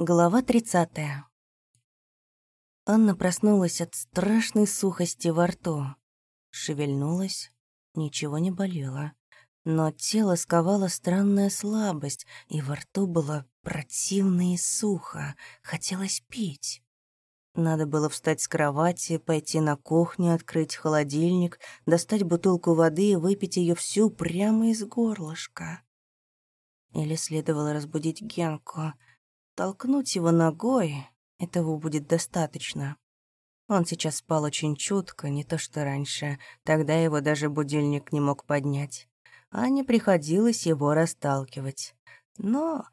Глава 30. Анна проснулась от страшной сухости во рту. Шевельнулась, ничего не болело. Но тело сковало странная слабость, и во рту было противно и сухо. Хотелось пить. Надо было встать с кровати, пойти на кухню, открыть холодильник, достать бутылку воды и выпить ее всю прямо из горлышка. Или следовало разбудить Генку — Толкнуть его ногой — этого будет достаточно. Он сейчас спал очень чутко, не то что раньше. Тогда его даже будильник не мог поднять. А не приходилось его расталкивать. Но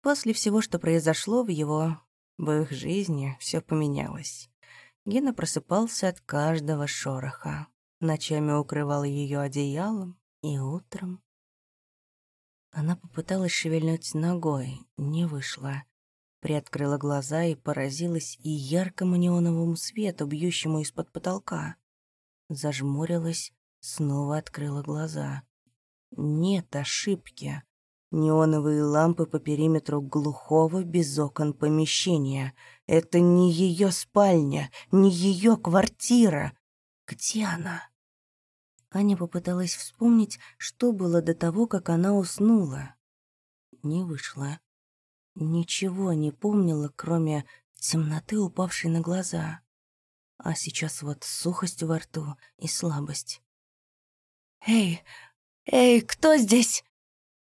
после всего, что произошло в его... в их жизни, все поменялось. Гена просыпался от каждого шороха. Ночами укрывал ее одеялом и утром. Она попыталась шевельнуть ногой, не вышло. Приоткрыла глаза и поразилась и яркому неоновому свету, бьющему из-под потолка. Зажмурилась, снова открыла глаза. Нет ошибки. Неоновые лампы по периметру глухого без окон помещения. Это не ее спальня, не ее квартира. Где она? Аня попыталась вспомнить, что было до того, как она уснула. Не вышло. Ничего не помнила, кроме темноты, упавшей на глаза. А сейчас вот сухость во рту и слабость. «Эй! Эй, кто здесь?»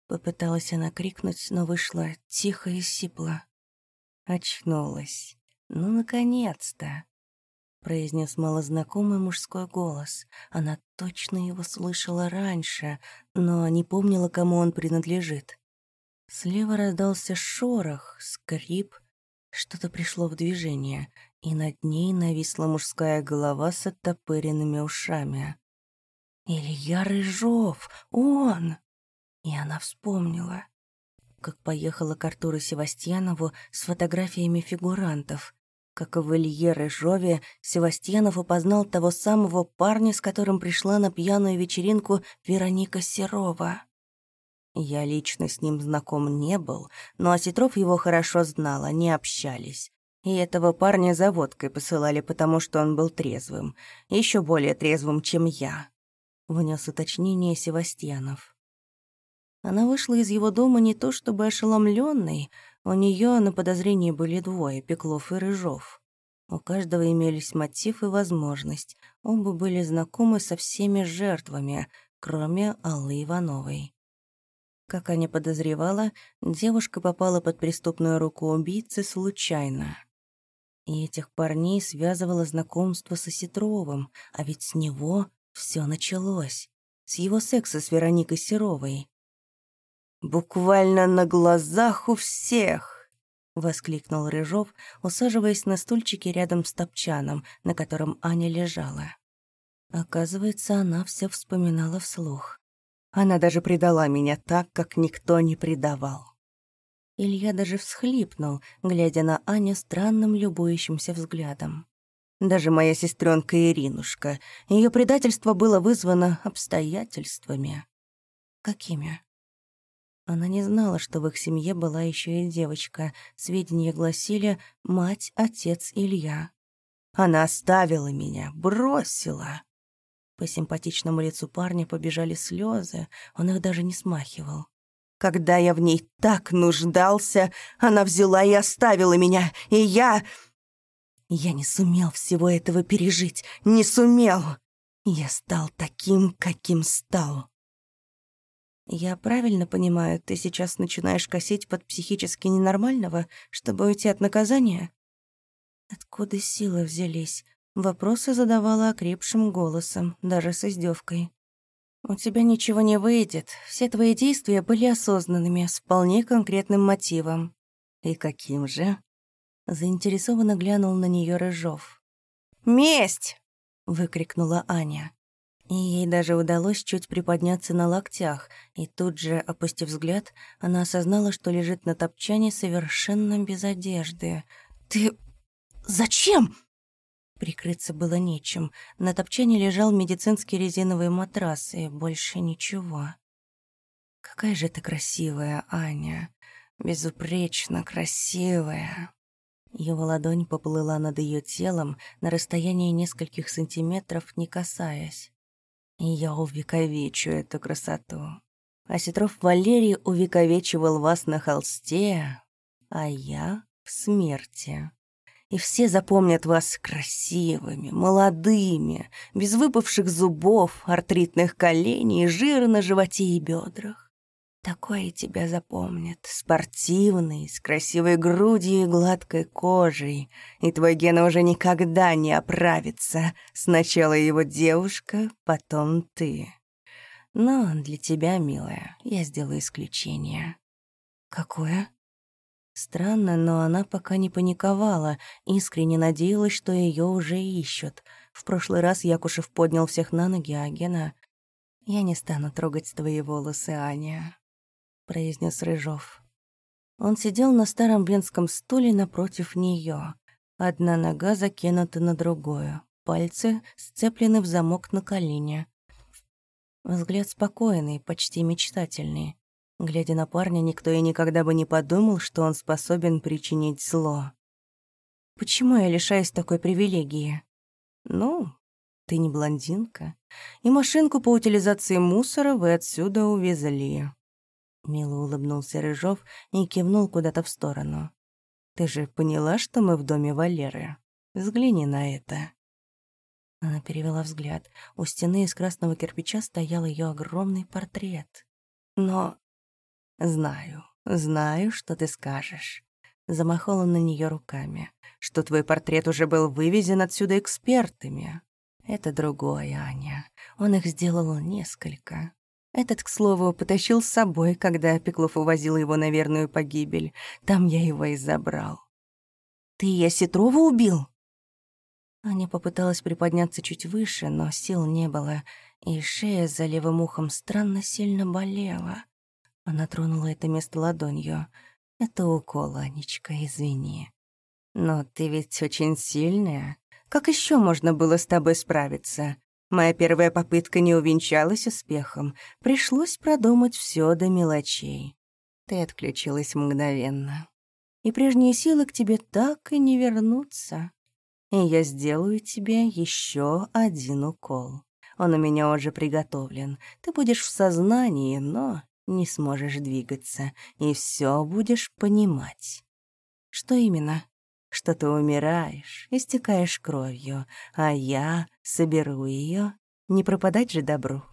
Попыталась она крикнуть, но вышла тихо и сипло. Очнулась. «Ну, наконец-то!» произнес малознакомый мужской голос. Она точно его слышала раньше, но не помнила, кому он принадлежит. Слева раздался шорох, скрип. Что-то пришло в движение, и над ней нависла мужская голова с оттопыренными ушами. «Илья Рыжов! Он!» И она вспомнила, как поехала к Артуру Севастьянову с фотографиями фигурантов. Как в Илье Рыжове Севастьянов опознал того самого парня, с которым пришла на пьяную вечеринку Вероника Серова. Я лично с ним знаком не был, но Осетров его хорошо знал, они общались. И этого парня за водкой посылали, потому что он был трезвым. еще более трезвым, чем я. Внес уточнение Севастьянов. Она вышла из его дома не то чтобы ошеломленной, у нее на подозрении были двое, Пеклов и Рыжов. У каждого имелись мотив и возможность. Оба были знакомы со всеми жертвами, кроме Аллы Ивановой. Как Аня подозревала, девушка попала под преступную руку убийцы случайно. И этих парней связывало знакомство со Сетровым, а ведь с него все началось. С его секса с Вероникой Серовой. «Буквально на глазах у всех!» — воскликнул Рыжов, усаживаясь на стульчике рядом с топчаном, на котором Аня лежала. Оказывается, она все вспоминала вслух. Она даже предала меня так, как никто не предавал. Илья даже всхлипнул, глядя на Аню странным любующимся взглядом. Даже моя сестренка Иринушка. Ее предательство было вызвано обстоятельствами. Какими? Она не знала, что в их семье была еще и девочка. Сведения гласили «мать, отец, Илья». Она оставила меня, бросила. По симпатичному лицу парня побежали слезы, он их даже не смахивал. Когда я в ней так нуждался, она взяла и оставила меня, и я... Я не сумел всего этого пережить, не сумел. Я стал таким, каким стал. Я правильно понимаю, ты сейчас начинаешь косить под психически ненормального, чтобы уйти от наказания? Откуда силы взялись? Вопросы задавала окрепшим голосом, даже с издевкой. «У тебя ничего не выйдет. Все твои действия были осознанными, с вполне конкретным мотивом». «И каким же?» Заинтересованно глянул на нее Рыжов. «Месть!» — выкрикнула Аня. И ей даже удалось чуть приподняться на локтях, и тут же, опустив взгляд, она осознала, что лежит на топчане совершенно без одежды. «Ты... зачем?» Прикрыться было нечем. На топчане лежал медицинский резиновый матрас, и больше ничего. «Какая же ты красивая, Аня. безупречно красивая». Его ладонь поплыла над ее телом на расстоянии нескольких сантиметров, не касаясь. И я увековечу эту красоту. Осетров Валерий увековечивал вас на холсте, а я — в смерти. И все запомнят вас красивыми, молодыми, без выпавших зубов, артритных коленей, жира на животе и бедрах. Такой тебя запомнят, спортивный, с красивой грудью и гладкой кожей, и твой Гена уже никогда не оправится. Сначала его девушка, потом ты. Но для тебя, милая, я сделаю исключение. Какое? Странно, но она пока не паниковала, искренне надеялась, что ее уже ищут. В прошлый раз Якушев поднял всех на ноги, а Гена... «Я не стану трогать твои волосы, Аня произнес Рыжов. Он сидел на старом венском стуле напротив нее. Одна нога закинута на другую, пальцы сцеплены в замок на колене. Взгляд спокойный, почти мечтательный. Глядя на парня, никто и никогда бы не подумал, что он способен причинить зло. «Почему я лишаюсь такой привилегии?» «Ну, ты не блондинка, и машинку по утилизации мусора вы отсюда увезли. Мило улыбнулся Рыжов и кивнул куда-то в сторону. «Ты же поняла, что мы в доме Валеры? Взгляни на это». Она перевела взгляд. У стены из красного кирпича стоял ее огромный портрет. «Но...» «Знаю, знаю, что ты скажешь». Замахал он на нее руками. «Что твой портрет уже был вывезен отсюда экспертами». «Это другое, Аня. Он их сделал несколько. Этот, к слову, потащил с собой, когда Пеклов увозил его на верную погибель. Там я его и забрал. «Ты Яситрова убил?» Аня попыталась приподняться чуть выше, но сил не было, и шея за левым ухом странно сильно болела. Она тронула это место ладонью. «Это укол, Анечка, извини. Но ты ведь очень сильная. Как еще можно было с тобой справиться? Моя первая попытка не увенчалась успехом. Пришлось продумать все до мелочей. Ты отключилась мгновенно. И прежние силы к тебе так и не вернутся. И я сделаю тебе еще один укол. Он у меня уже приготовлен. Ты будешь в сознании, но не сможешь двигаться, и все будешь понимать. Что именно? что ты умираешь, истекаешь кровью, а я соберу ее, не пропадать же добру.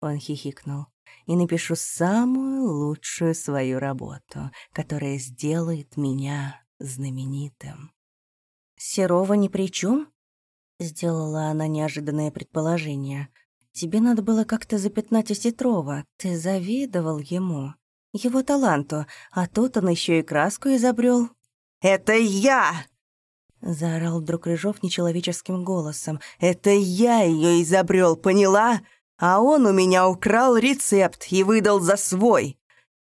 Он хихикнул. И напишу самую лучшую свою работу, которая сделает меня знаменитым. Серова ни при чем? Сделала она неожиданное предположение. Тебе надо было как-то запятнать Осетрова. Ты завидовал ему, его таланту, а тут он еще и краску изобрел. Это я!» Заорал вдруг Рыжов нечеловеческим голосом. «Это я ее изобрел, поняла? А он у меня украл рецепт и выдал за свой.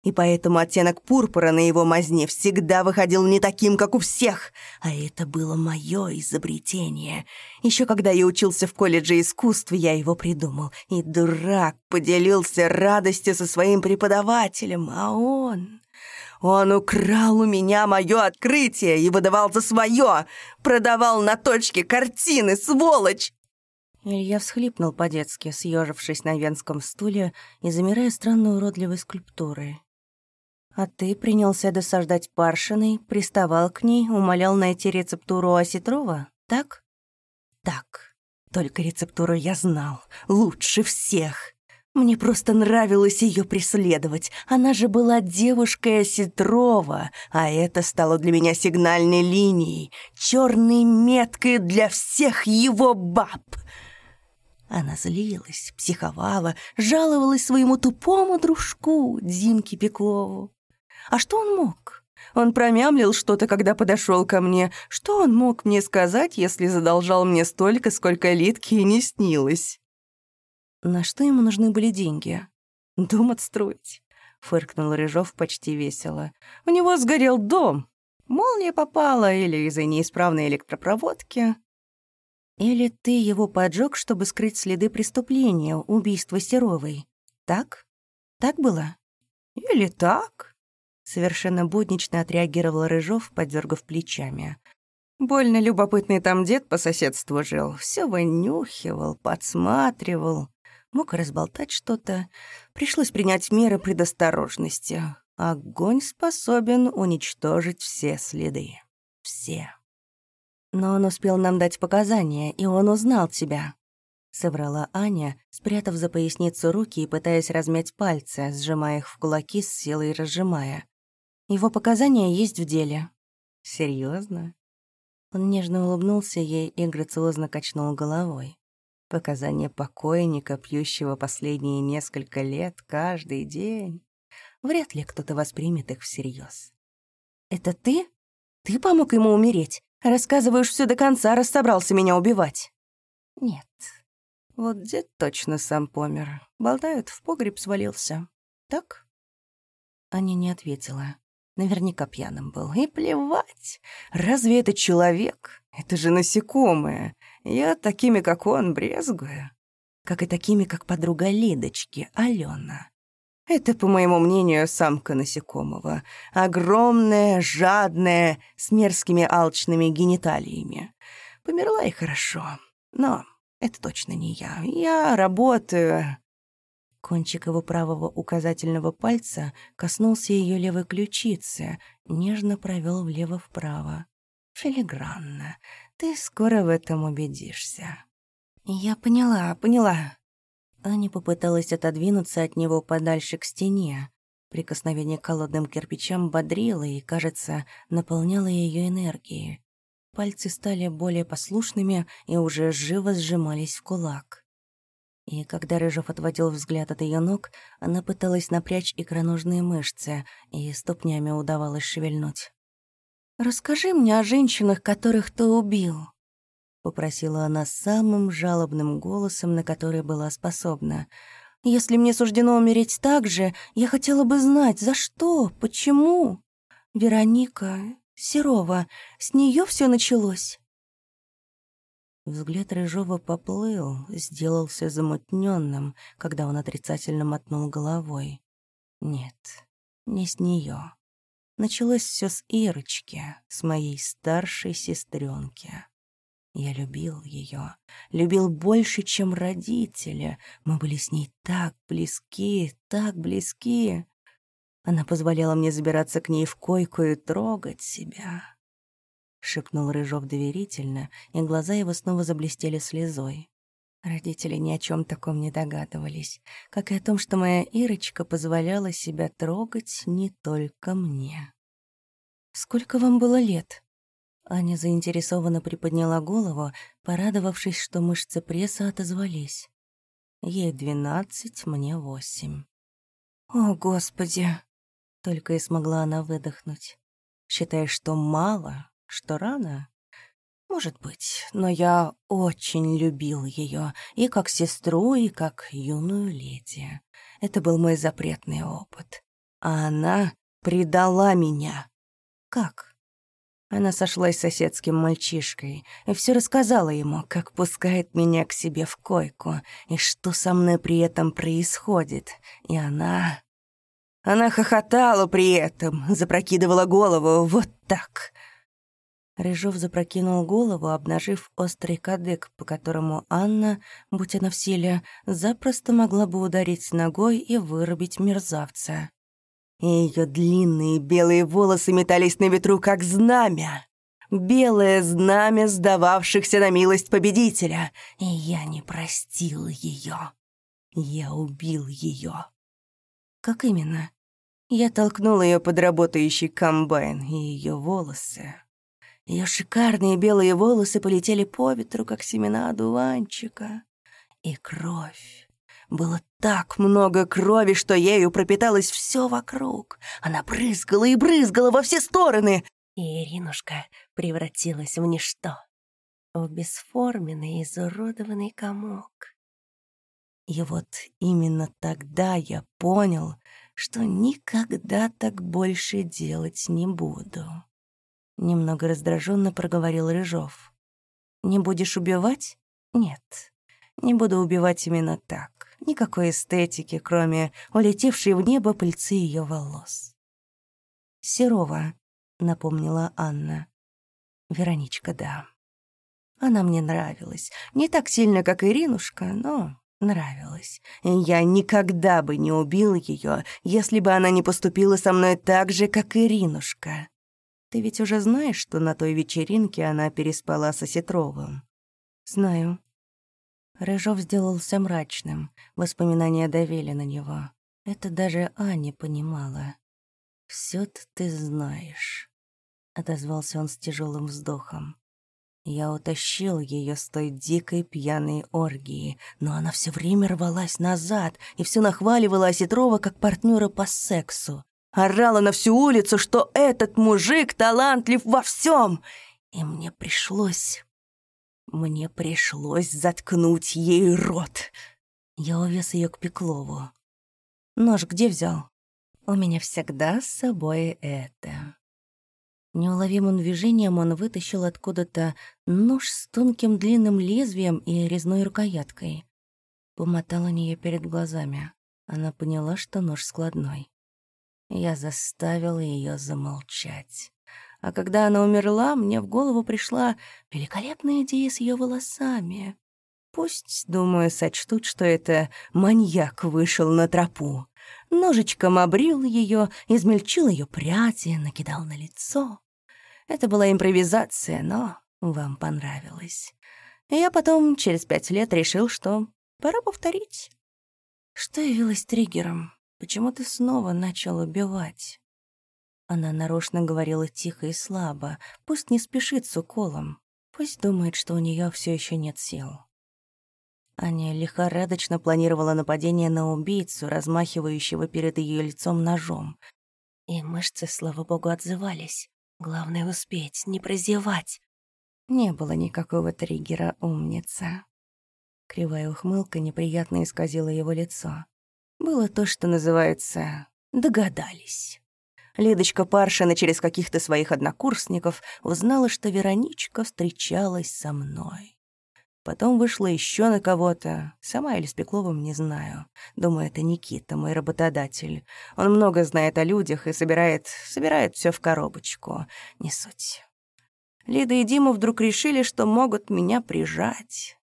И поэтому оттенок пурпура на его мазне всегда выходил не таким, как у всех. А это было мое изобретение. Еще когда я учился в колледже искусств, я его придумал. И дурак поделился радостью со своим преподавателем, а он... Он украл у меня мое открытие и выдавал за свое, продавал на точке картины, сволочь!» Илья всхлипнул по-детски, съежившись на венском стуле и замирая странной уродливой скульптурой. «А ты принялся досаждать Паршиной, приставал к ней, умолял найти рецептуру Осетрова, так?» «Так. Только рецептуру я знал. Лучше всех. Мне просто нравилось ее преследовать. Она же была девушкой Осетрова, а это стало для меня сигнальной линией, черной меткой для всех его баб. Она злилась, психовала, жаловалась своему тупому дружку Димке Пеклову. А что он мог? Он промямлил что-то, когда подошел ко мне. Что он мог мне сказать, если задолжал мне столько, сколько Литке и не снилось? На что ему нужны были деньги? Дом отстроить. Фыркнул Рыжов почти весело. У него сгорел дом. Молния попала или из-за неисправной электропроводки. Или ты его поджег, чтобы скрыть следы преступления, убийства Серовой. Так? Так было? Или так? Совершенно буднично отреагировал Рыжов, подергав плечами. Больно любопытный там дед по соседству жил. Все вынюхивал, подсматривал. Мог разболтать что-то. Пришлось принять меры предосторожности. Огонь способен уничтожить все следы. Все. Но он успел нам дать показания, и он узнал тебя. — соврала Аня, спрятав за поясницу руки и пытаясь размять пальцы, сжимая их в кулаки с силой разжимая. Его показания есть в деле». Серьезно? Он нежно улыбнулся ей и грациозно качнул головой. Показания покойника, пьющего последние несколько лет каждый день. Вряд ли кто-то воспримет их всерьез. «Это ты? Ты помог ему умереть? Рассказываешь все до конца, раз собрался меня убивать?» «Нет. Вот дед точно сам помер. Болтают, в погреб свалился. Так?» Аня не ответила. Наверняка пьяным был. И плевать. Разве это человек? Это же насекомое. Я такими, как он, брезгую. Как и такими, как подруга Лидочки, Алена. Это, по моему мнению, самка насекомого. Огромная, жадная, с мерзкими алчными гениталиями. Померла и хорошо. Но это точно не я. Я работаю Кончик его правого указательного пальца коснулся ее левой ключицы, нежно провел влево-вправо. «Филигранно. Ты скоро в этом убедишься». «Я поняла, поняла». Аня попыталась отодвинуться от него подальше к стене. Прикосновение к холодным кирпичам бодрило и, кажется, наполняло ее энергией. Пальцы стали более послушными и уже живо сжимались в кулак. И когда Рыжов отводил взгляд от ее ног, она пыталась напрячь икроножные мышцы, и ступнями удавалось шевельнуть. «Расскажи мне о женщинах, которых ты убил», — попросила она самым жалобным голосом, на который была способна. «Если мне суждено умереть так же, я хотела бы знать, за что, почему. Вероника, Серова, с нее все началось». Взгляд Рыжова поплыл, сделался замутненным, когда он отрицательно мотнул головой. Нет, не с нее. Началось все с Ирочки, с моей старшей сестренки. Я любил ее, любил больше, чем родители. Мы были с ней так близки, так близки. Она позволяла мне забираться к ней в койку и трогать себя. — шепнул Рыжов доверительно, и глаза его снова заблестели слезой. Родители ни о чем таком не догадывались, как и о том, что моя Ирочка позволяла себя трогать не только мне. «Сколько вам было лет?» Аня заинтересованно приподняла голову, порадовавшись, что мышцы пресса отозвались. Ей двенадцать, мне восемь. «О, Господи!» — только и смогла она выдохнуть. «Считаешь, что мало, что рано? Может быть, но я очень любил ее и как сестру, и как юную леди. Это был мой запретный опыт. А она предала меня. Как? Она сошлась с соседским мальчишкой и все рассказала ему, как пускает меня к себе в койку и что со мной при этом происходит. И она... Она хохотала при этом, запрокидывала голову вот так — Рыжов запрокинул голову, обнажив острый кадык, по которому Анна, будь она в силе, запросто могла бы ударить ногой и вырубить мерзавца. Ее длинные белые волосы метались на ветру, как знамя. Белое знамя сдававшихся на милость победителя. И я не простил ее. Я убил ее. Как именно? Я толкнул ее под работающий комбайн, и ее волосы ее шикарные белые волосы полетели по ветру, как семена одуванчика. И кровь. Было так много крови, что ею пропиталось все вокруг. Она брызгала и брызгала во все стороны. И Иринушка превратилась в ничто. В бесформенный, изуродованный комок. И вот именно тогда я понял, что никогда так больше делать не буду. Немного раздраженно проговорил Рыжов. «Не будешь убивать? Нет. Не буду убивать именно так. Никакой эстетики, кроме улетевшей в небо пыльцы ее волос. Серова», — напомнила Анна. «Вероничка, да. Она мне нравилась. Не так сильно, как Иринушка, но нравилась. И я никогда бы не убил ее, если бы она не поступила со мной так же, как Иринушка. Ты ведь уже знаешь, что на той вечеринке она переспала со Сетровым?» «Знаю». Рыжов сделался мрачным. Воспоминания давили на него. Это даже Аня понимала. все ты знаешь», — отозвался он с тяжелым вздохом. Я утащил ее с той дикой пьяной оргии, но она все время рвалась назад и все нахваливала Осетрова как партнера по сексу. Орала на всю улицу, что этот мужик талантлив во всем. И мне пришлось... Мне пришлось заткнуть ей рот. Я увез ее к Пеклову. Нож где взял? У меня всегда с собой это. Неуловимым движением он вытащил откуда-то нож с тонким длинным лезвием и резной рукояткой. Помотал у нее перед глазами. Она поняла, что нож складной. Я заставила ее замолчать. А когда она умерла, мне в голову пришла великолепная идея с ее волосами. Пусть, думаю, сочтут, что это маньяк вышел на тропу. Ножичком обрил ее, измельчил ее пряди, накидал на лицо. Это была импровизация, но вам понравилось. Я потом, через пять лет, решил, что пора повторить. Что явилось триггером? Почему ты снова начал убивать? Она нарочно говорила тихо и слабо. Пусть не спешит с уколом. Пусть думает, что у нее все еще нет сил. Аня лихорадочно планировала нападение на убийцу, размахивающего перед ее лицом ножом. И мышцы, слава богу, отзывались. Главное — успеть, не прозевать. Не было никакого триггера, умница. Кривая ухмылка неприятно исказила его лицо. Было то, что называется «догадались». Лидочка Паршина через каких-то своих однокурсников узнала, что Вероничка встречалась со мной. Потом вышла еще на кого-то. Сама или с Пекловым, не знаю. Думаю, это Никита, мой работодатель. Он много знает о людях и собирает... собирает все в коробочку. Не суть. Лида и Дима вдруг решили, что могут меня прижать.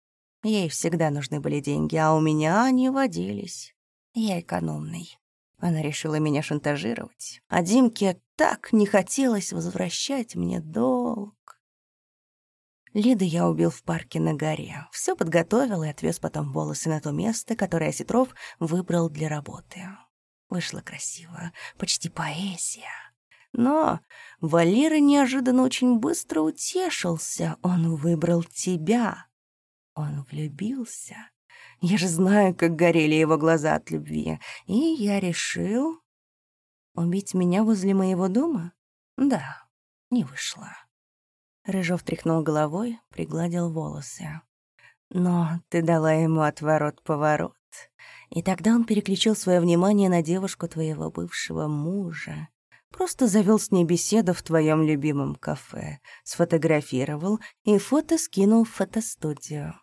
Ей всегда нужны были деньги, а у меня они водились. Я экономный. Она решила меня шантажировать. А Димке так не хотелось возвращать мне долг. Лиду я убил в парке на горе. Все подготовил и отвез потом волосы на то место, которое Осетров выбрал для работы. Вышло красиво, почти поэзия. Но Валера неожиданно очень быстро утешился. Он выбрал тебя. Он влюбился. Я же знаю, как горели его глаза от любви. И я решил... Убить меня возле моего дома? Да, не вышло. Рыжов тряхнул головой, пригладил волосы. «Но ты дала ему отворот-поворот, и тогда он переключил свое внимание на девушку твоего бывшего мужа. Просто завел с ней беседу в твоем любимом кафе, сфотографировал и фото скинул в фотостудию.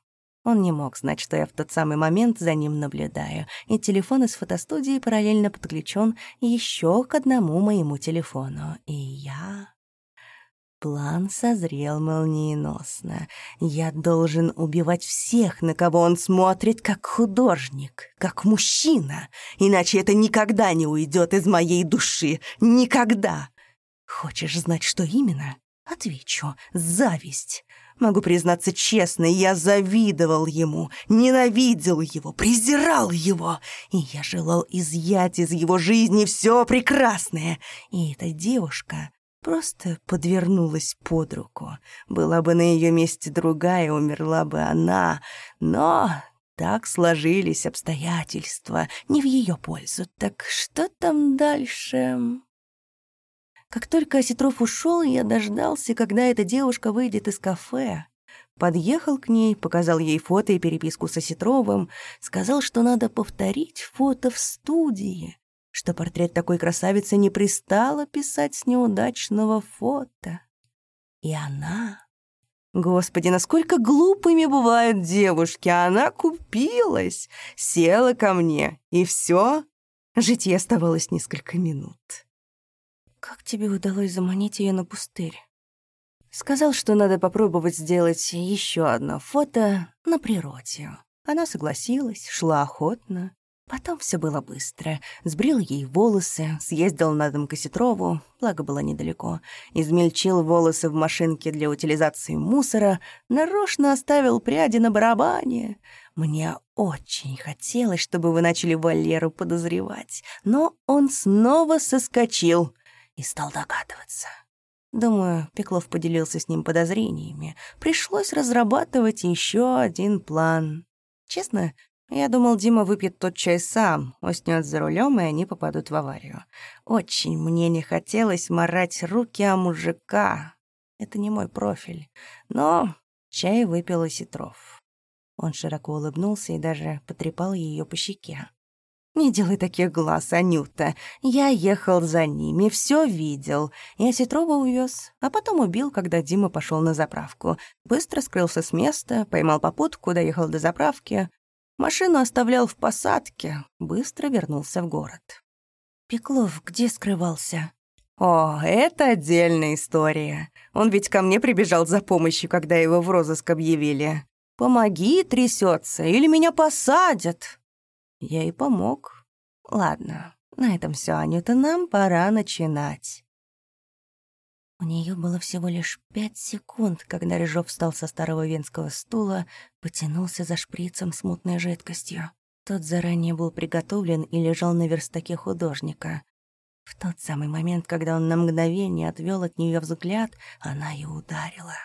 Он не мог знать, что я в тот самый момент за ним наблюдаю, и телефон из фотостудии параллельно подключен еще к одному моему телефону. И я... План созрел молниеносно. Я должен убивать всех, на кого он смотрит, как художник, как мужчина. Иначе это никогда не уйдет из моей души. Никогда. Хочешь знать, что именно? Отвечу. Зависть. Могу признаться честно, я завидовал ему, ненавидел его, презирал его. И я желал изъять из его жизни все прекрасное. И эта девушка Просто подвернулась под руку. Была бы на ее месте другая, умерла бы она. Но так сложились обстоятельства, не в ее пользу. Так что там дальше? Как только Осетров ушел, я дождался, когда эта девушка выйдет из кафе. Подъехал к ней, показал ей фото и переписку с Осетровым, сказал, что надо повторить фото в студии что портрет такой красавицы не пристало писать с неудачного фото. И она... Господи, насколько глупыми бывают девушки! Она купилась, села ко мне, и все. Жить ей оставалось несколько минут. Как тебе удалось заманить ее на пустырь?» Сказал, что надо попробовать сделать еще одно фото на природе. Она согласилась, шла охотно. Потом все было быстро. Сбрил ей волосы, съездил на дом к благо было недалеко, измельчил волосы в машинке для утилизации мусора, нарочно оставил пряди на барабане. Мне очень хотелось, чтобы вы начали Валеру подозревать, но он снова соскочил и стал догадываться. Думаю, Пеклов поделился с ним подозрениями. Пришлось разрабатывать еще один план. Честно, я думал, Дима выпьет тот чай сам, уснёт за рулем, и они попадут в аварию. Очень мне не хотелось морать руки о мужика. Это не мой профиль. Но чай выпил и Ситров. Он широко улыбнулся и даже потрепал ее по щеке. «Не делай таких глаз, Анюта. Я ехал за ними, все видел. Я Сетрова увез, а потом убил, когда Дима пошел на заправку. Быстро скрылся с места, поймал попутку, доехал до заправки. Машину оставлял в посадке, быстро вернулся в город. «Пеклов где скрывался?» «О, это отдельная история. Он ведь ко мне прибежал за помощью, когда его в розыск объявили. Помоги, трясется, или меня посадят». Я и помог. Ладно, на этом все, Анюта, нам пора начинать. У нее было всего лишь пять секунд, когда Рыжов встал со старого венского стула, потянулся за шприцем с мутной жидкостью. Тот заранее был приготовлен и лежал на верстаке художника. В тот самый момент, когда он на мгновение отвел от нее взгляд, она и ударила.